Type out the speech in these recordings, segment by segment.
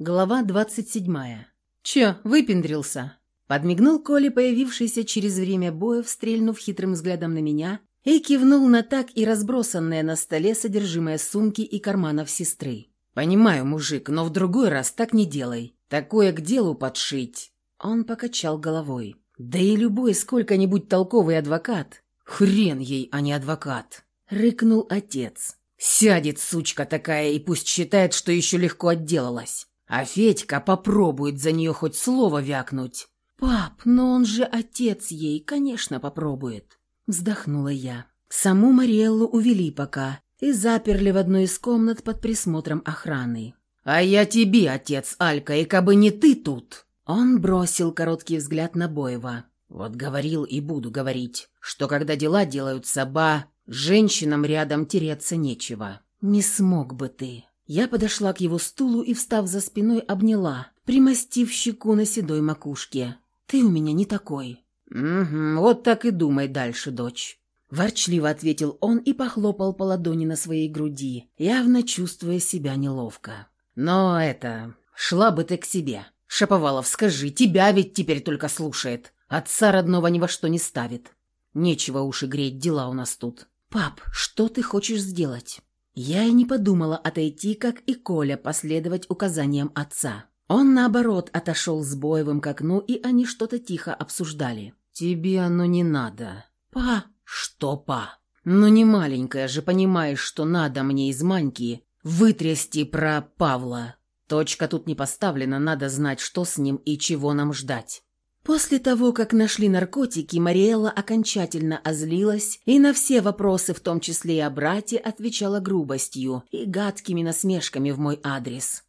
Глава двадцать седьмая. «Чё, выпендрился?» Подмигнул Коля, появившийся через время боя, стрельнув хитрым взглядом на меня, и кивнул на так и разбросанное на столе содержимое сумки и карманов сестры. «Понимаю, мужик, но в другой раз так не делай. Такое к делу подшить». Он покачал головой. «Да и любой сколько-нибудь толковый адвокат. Хрен ей, а не адвокат!» Рыкнул отец. «Сядет, сучка такая, и пусть считает, что еще легко отделалась. А Федька попробует за нее хоть слово вякнуть». «Пап, но он же отец ей, конечно, попробует», — вздохнула я. Саму Мариэллу увели пока и заперли в одну из комнат под присмотром охраны. «А я тебе, отец Алька, и кабы не ты тут!» Он бросил короткий взгляд на Боева. «Вот говорил и буду говорить, что когда дела делаются ба, женщинам рядом тереться нечего. Не смог бы ты». Я подошла к его стулу и, встав за спиной, обняла, примостив щеку на седой макушке. «Ты у меня не такой». «Угу, вот так и думай дальше, дочь». Ворчливо ответил он и похлопал по ладони на своей груди, явно чувствуя себя неловко. «Но это... Шла бы ты к себе. Шаповалов, скажи, тебя ведь теперь только слушает. Отца родного ни во что не ставит. Нечего уши греть, дела у нас тут». «Пап, что ты хочешь сделать?» Я и не подумала отойти, как и Коля, последовать указаниям отца. Он, наоборот, отошел с Боевым к окну, и они что-то тихо обсуждали. «Тебе оно не надо». «Па!» «Что, па?» «Ну не маленькая же, понимаешь, что надо мне из Маньки вытрясти про Павла. Точка тут не поставлена, надо знать, что с ним и чего нам ждать». После того, как нашли наркотики, Мариэлла окончательно озлилась и на все вопросы, в том числе и о брате, отвечала грубостью и гадкими насмешками в мой адрес.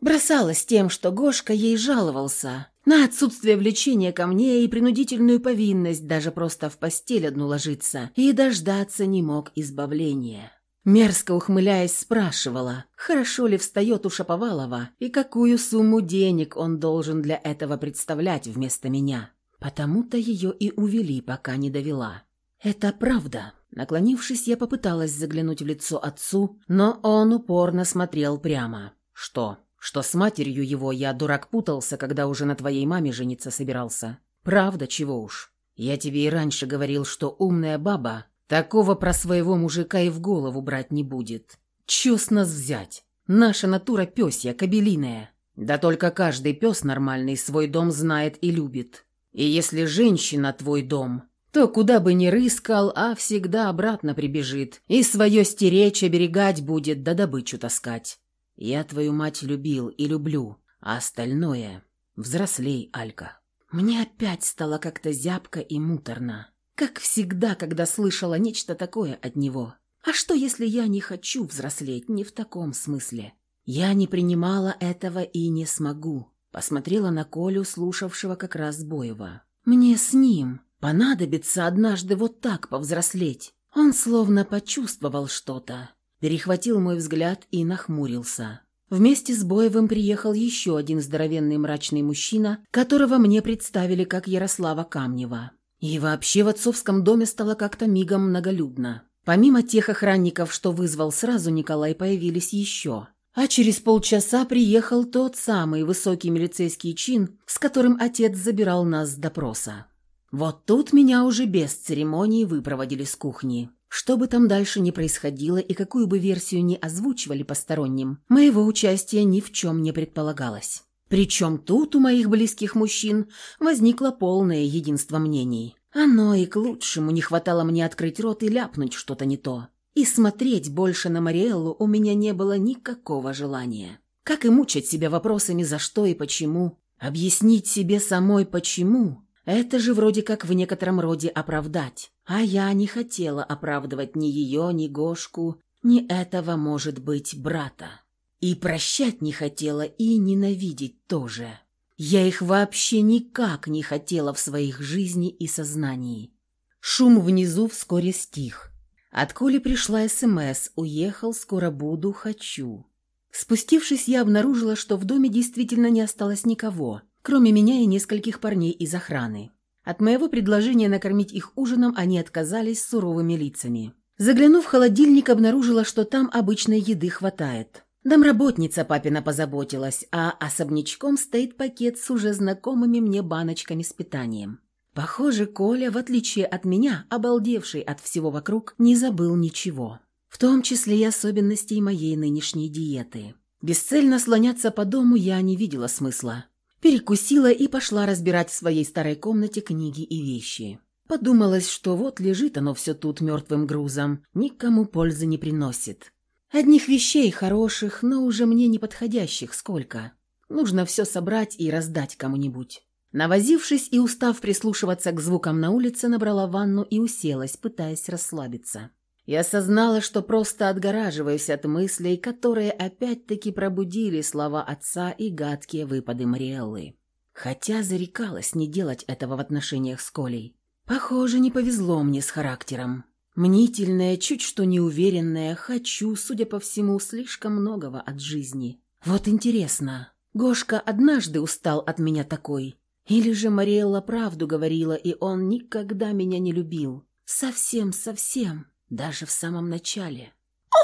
Бросалась тем, что Гошка ей жаловался на отсутствие влечения ко мне и принудительную повинность даже просто в постель одну ложиться, и дождаться не мог избавления. Мерзко ухмыляясь, спрашивала, хорошо ли встает у Шаповалова и какую сумму денег он должен для этого представлять вместо меня. Потому-то ее и увели, пока не довела. «Это правда». Наклонившись, я попыталась заглянуть в лицо отцу, но он упорно смотрел прямо. «Что? Что с матерью его я, дурак, путался, когда уже на твоей маме жениться собирался? Правда, чего уж? Я тебе и раньше говорил, что умная баба Такого про своего мужика и в голову брать не будет. Чё с нас взять? Наша натура пёсья, кобелиная. Да только каждый пес нормальный свой дом знает и любит. И если женщина твой дом, то куда бы ни рыскал, а всегда обратно прибежит. И свое стеречь, оберегать будет, да добычу таскать. Я твою мать любил и люблю, а остальное... Взрослей, Алька. Мне опять стало как-то зябко и муторно. Как всегда, когда слышала нечто такое от него. А что, если я не хочу взрослеть, не в таком смысле? Я не принимала этого и не смогу. Посмотрела на Колю, слушавшего как раз Боева. Мне с ним понадобится однажды вот так повзрослеть. Он словно почувствовал что-то. Перехватил мой взгляд и нахмурился. Вместе с Боевым приехал еще один здоровенный мрачный мужчина, которого мне представили как Ярослава Камнева. И вообще в отцовском доме стало как-то мигом многолюдно. Помимо тех охранников, что вызвал сразу Николай, появились еще. А через полчаса приехал тот самый высокий милицейский чин, с которым отец забирал нас с допроса. Вот тут меня уже без церемоний выпроводили с кухни. Что бы там дальше ни происходило и какую бы версию ни озвучивали посторонним, моего участия ни в чем не предполагалось. Причем тут у моих близких мужчин возникло полное единство мнений. Оно и к лучшему не хватало мне открыть рот и ляпнуть что-то не то. И смотреть больше на Мариэллу у меня не было никакого желания. Как и мучать себя вопросами за что и почему. Объяснить себе самой почему. Это же вроде как в некотором роде оправдать. А я не хотела оправдывать ни ее, ни Гошку, ни этого, может быть, брата. И прощать не хотела, и ненавидеть тоже. Я их вообще никак не хотела в своих жизни и сознании. Шум внизу вскоре стих. От Коли пришла СМС «Уехал, скоро буду, хочу». Спустившись, я обнаружила, что в доме действительно не осталось никого, кроме меня и нескольких парней из охраны. От моего предложения накормить их ужином они отказались суровыми лицами. Заглянув в холодильник, обнаружила, что там обычной еды хватает. Домработница папина позаботилась, а особнячком стоит пакет с уже знакомыми мне баночками с питанием. Похоже, Коля, в отличие от меня, обалдевший от всего вокруг, не забыл ничего. В том числе и особенностей моей нынешней диеты. Бесцельно слоняться по дому я не видела смысла. Перекусила и пошла разбирать в своей старой комнате книги и вещи. Подумалось, что вот лежит оно все тут мертвым грузом, никому пользы не приносит. Одних вещей хороших, но уже мне не подходящих сколько. Нужно все собрать и раздать кому-нибудь. Навозившись и устав прислушиваться к звукам на улице, набрала ванну и уселась, пытаясь расслабиться. Я осознала, что просто отгораживаюсь от мыслей, которые опять-таки пробудили слова отца и гадкие выпады Мариэллы. Хотя зарекалась не делать этого в отношениях с Колей. Похоже, не повезло мне с характером. Мнительная, чуть что неуверенная, хочу, судя по всему, слишком многого от жизни. Вот интересно, Гошка однажды устал от меня такой? Или же Мариэлла правду говорила, и он никогда меня не любил? Совсем-совсем даже в самом начале.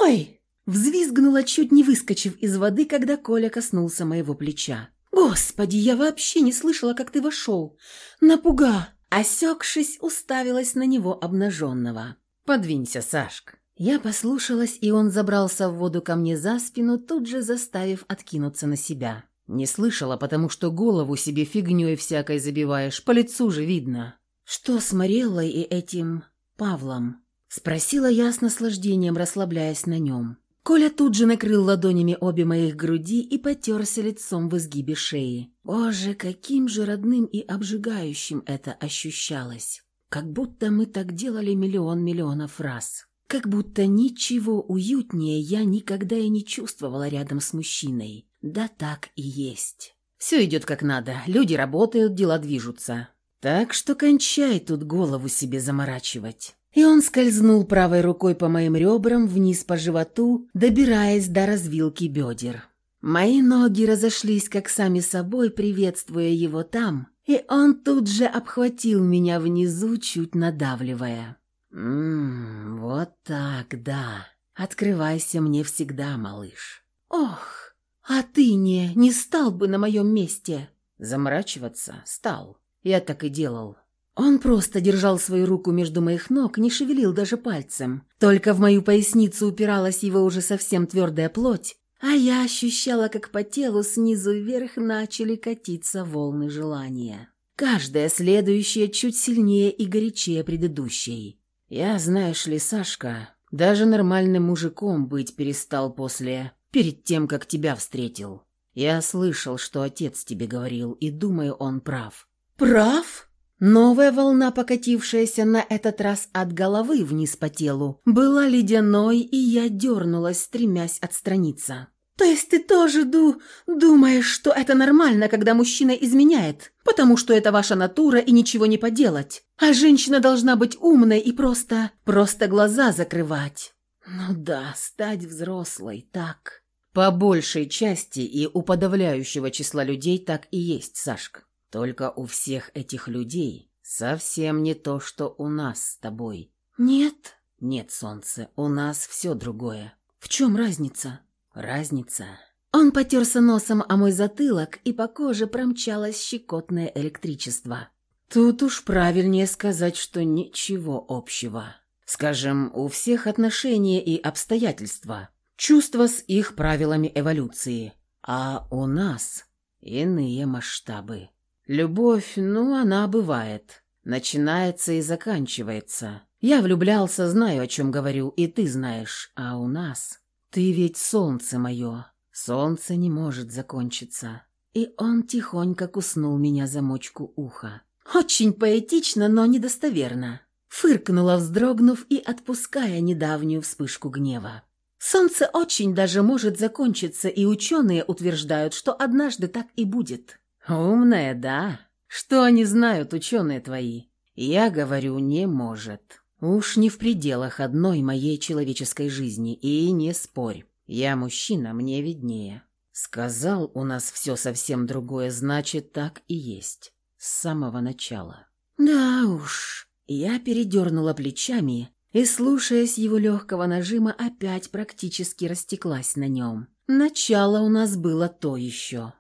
«Ой!» – взвизгнула, чуть не выскочив из воды, когда Коля коснулся моего плеча. «Господи, я вообще не слышала, как ты вошел! Напуга!» Осекшись, уставилась на него обнаженного. «Подвинься, Сашка!» Я послушалась, и он забрался в воду ко мне за спину, тут же заставив откинуться на себя. Не слышала, потому что голову себе фигней всякой забиваешь, по лицу же видно. «Что с Мареллой и этим Павлом?» Спросила я с наслаждением, расслабляясь на нем. Коля тут же накрыл ладонями обе моих груди и потерся лицом в изгибе шеи. Боже, каким же родным и обжигающим это ощущалось. Как будто мы так делали миллион миллионов раз. Как будто ничего уютнее я никогда и не чувствовала рядом с мужчиной. Да так и есть. Все идет как надо. Люди работают, дела движутся. Так что кончай тут голову себе заморачивать. И он скользнул правой рукой по моим ребрам вниз по животу, добираясь до развилки бедер. Мои ноги разошлись как сами собой, приветствуя его там, и он тут же обхватил меня внизу, чуть надавливая. «Ммм, вот так, да. Открывайся мне всегда, малыш». «Ох, а ты не, не стал бы на моем месте?» Заморачиваться стал. Я так и делал. Он просто держал свою руку между моих ног, не шевелил даже пальцем. Только в мою поясницу упиралась его уже совсем твердая плоть, а я ощущала, как по телу снизу вверх начали катиться волны желания. Каждая следующая чуть сильнее и горячее предыдущей. Я, знаешь ли, Сашка, даже нормальным мужиком быть перестал после... перед тем, как тебя встретил. Я слышал, что отец тебе говорил, и думаю, он прав. «Прав?» Новая волна, покатившаяся на этот раз от головы вниз по телу, была ледяной, и я дернулась, стремясь отстраниться. «То есть ты тоже ду... думаешь, что это нормально, когда мужчина изменяет? Потому что это ваша натура и ничего не поделать. А женщина должна быть умной и просто... просто глаза закрывать». «Ну да, стать взрослой, так...» «По большей части и у подавляющего числа людей так и есть, Сашка. Только у всех этих людей совсем не то, что у нас с тобой. Нет? Нет, солнце, у нас все другое. В чем разница? Разница. Он потерся носом о мой затылок, и по коже промчалось щекотное электричество. Тут уж правильнее сказать, что ничего общего. Скажем, у всех отношения и обстоятельства, чувства с их правилами эволюции, а у нас иные масштабы. Любовь, ну, она бывает. Начинается и заканчивается. Я влюблялся, знаю, о чем говорю, и ты знаешь. А у нас... Ты ведь солнце мое. Солнце не может закончиться. И он тихонько куснул меня за мочку уха. Очень поэтично, но недостоверно. Фыркнула, вздрогнув и отпуская недавнюю вспышку гнева. Солнце очень даже может закончиться, и ученые утверждают, что однажды так и будет. «Умная, да? Что они знают, ученые твои?» «Я говорю, не может. Уж не в пределах одной моей человеческой жизни, и не спорь. Я мужчина, мне виднее. Сказал, у нас все совсем другое, значит, так и есть. С самого начала». «Да уж». Я передернула плечами и, слушаясь его легкого нажима, опять практически растеклась на нем. Начало у нас было то еще.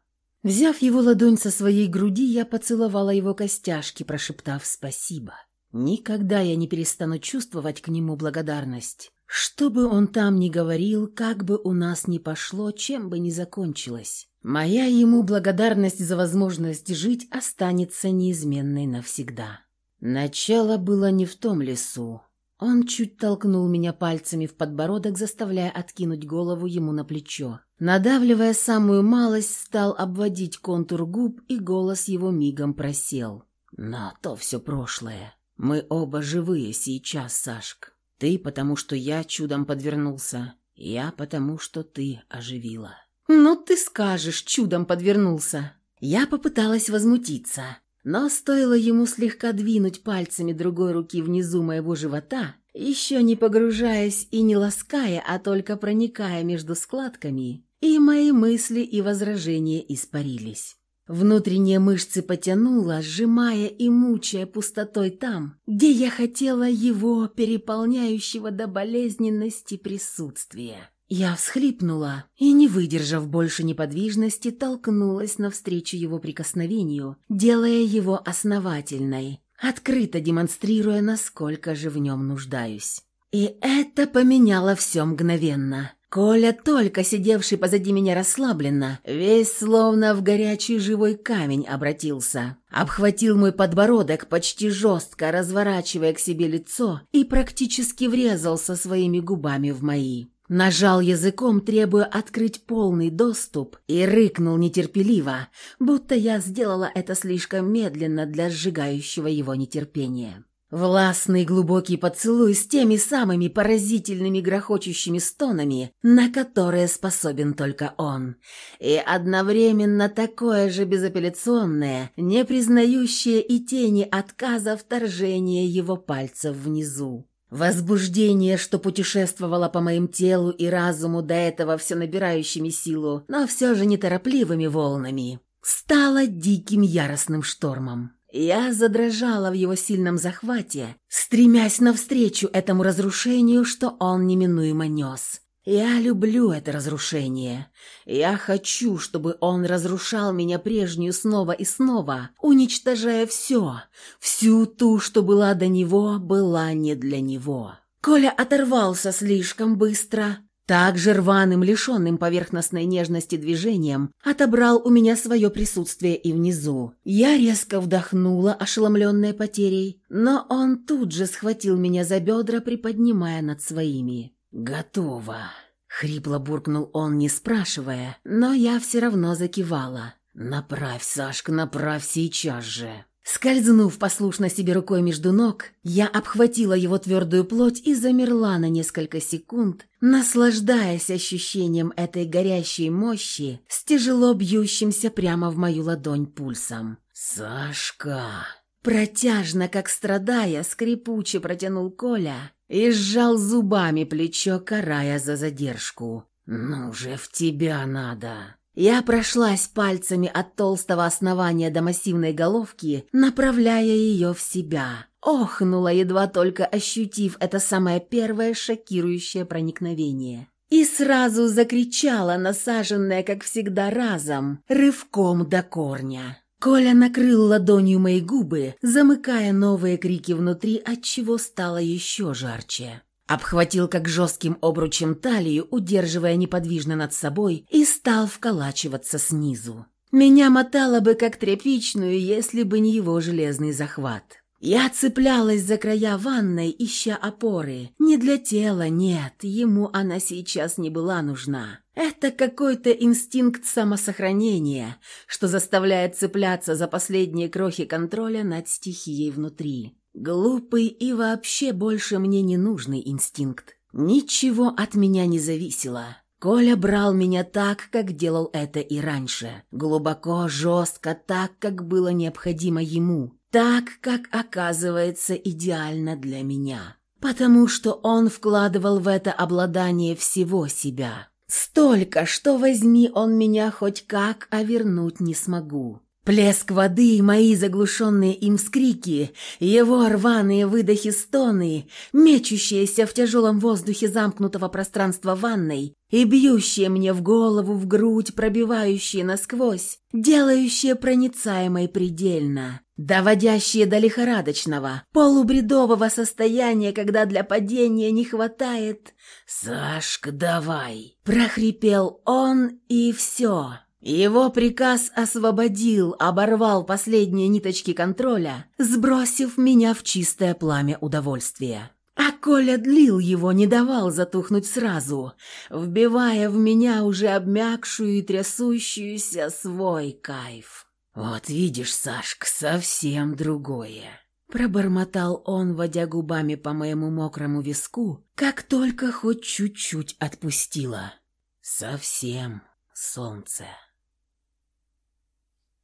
Взяв его ладонь со своей груди, я поцеловала его костяшки, прошептав «спасибо». Никогда я не перестану чувствовать к нему благодарность. Что бы он там ни говорил, как бы у нас ни пошло, чем бы ни закончилось. Моя ему благодарность за возможность жить останется неизменной навсегда. Начало было не в том лесу. Он чуть толкнул меня пальцами в подбородок, заставляя откинуть голову ему на плечо. Надавливая самую малость, стал обводить контур губ, и голос его мигом просел. «На то все прошлое. Мы оба живые сейчас, Сашк. Ты, потому что я чудом подвернулся. Я, потому что ты оживила». «Ну ты скажешь, чудом подвернулся». Я попыталась возмутиться, но стоило ему слегка двинуть пальцами другой руки внизу моего живота, еще не погружаясь и не лаская, а только проникая между складками, и мои мысли и возражения испарились. Внутренние мышцы потянуло, сжимая и мучая пустотой там, где я хотела его, переполняющего до болезненности присутствия. Я всхлипнула и, не выдержав больше неподвижности, толкнулась навстречу его прикосновению, делая его основательной, открыто демонстрируя, насколько же в нем нуждаюсь. И это поменяло все мгновенно. Коля, только сидевший позади меня расслабленно, весь словно в горячий живой камень обратился. Обхватил мой подбородок почти жестко, разворачивая к себе лицо, и практически врезался своими губами в мои. Нажал языком, требуя открыть полный доступ, и рыкнул нетерпеливо, будто я сделала это слишком медленно для сжигающего его нетерпения. Властный глубокий поцелуй с теми самыми поразительными грохочущими стонами, на которые способен только он, и одновременно такое же безапелляционное, не признающее и тени отказа вторжения его пальцев внизу. Возбуждение, что путешествовало по моим телу и разуму до этого все набирающими силу, но все же неторопливыми волнами, стало диким яростным штормом. Я задрожала в его сильном захвате, стремясь навстречу этому разрушению, что он неминуемо нес. Я люблю это разрушение. Я хочу, чтобы он разрушал меня прежнюю снова и снова, уничтожая все. Всю ту, что была до него, была не для него. Коля оторвался слишком быстро, также рваным, лишенным поверхностной нежности движением, отобрал у меня свое присутствие и внизу. Я резко вдохнула, ошеломленная потерей, но он тут же схватил меня за бедра, приподнимая над своими. «Готово!» — хрипло буркнул он, не спрашивая, но я все равно закивала. «Направь, Сашка, направь сейчас же!» Скользнув послушно себе рукой между ног, я обхватила его твердую плоть и замерла на несколько секунд, наслаждаясь ощущением этой горящей мощи с тяжело бьющимся прямо в мою ладонь пульсом. «Сашка!» Протяжно, как страдая, скрипуче протянул Коля и сжал зубами плечо, карая за задержку. «Ну же, в тебя надо!» Я прошлась пальцами от толстого основания до массивной головки, направляя ее в себя. Охнула, едва только ощутив это самое первое шокирующее проникновение. И сразу закричала, насаженная, как всегда, разом, рывком до корня. Коля накрыл ладонью мои губы, замыкая новые крики внутри, отчего стало еще жарче. Обхватил как жестким обручем талию, удерживая неподвижно над собой, и стал вколачиваться снизу. Меня мотало бы как тряпичную, если бы не его железный захват. Я цеплялась за края ванной, ища опоры. Не для тела, нет, ему она сейчас не была нужна. Это какой-то инстинкт самосохранения, что заставляет цепляться за последние крохи контроля над стихией внутри. Глупый и вообще больше мне не нужный инстинкт. Ничего от меня не зависело. Коля брал меня так, как делал это и раньше. Глубоко, жестко, так, как было необходимо ему. Так, как оказывается идеально для меня. Потому что он вкладывал в это обладание всего себя. Столько, что возьми он меня хоть как, а вернуть не смогу. Плеск воды, мои заглушенные им вскрики, его рваные выдохи-стоны, мечущиеся в тяжелом воздухе замкнутого пространства ванной и бьющие мне в голову, в грудь, пробивающие насквозь, делающие проницаемой предельно, доводящие до лихорадочного, полубредового состояния, когда для падения не хватает «Сашка, давай!» – прохрипел он, и все. Его приказ освободил, оборвал последние ниточки контроля, сбросив меня в чистое пламя удовольствия. А Коля длил его, не давал затухнуть сразу, вбивая в меня уже обмякшую и трясущуюся свой кайф. «Вот видишь, Сашка, совсем другое», — пробормотал он, водя губами по моему мокрому виску, как только хоть чуть-чуть отпустила. «Совсем солнце».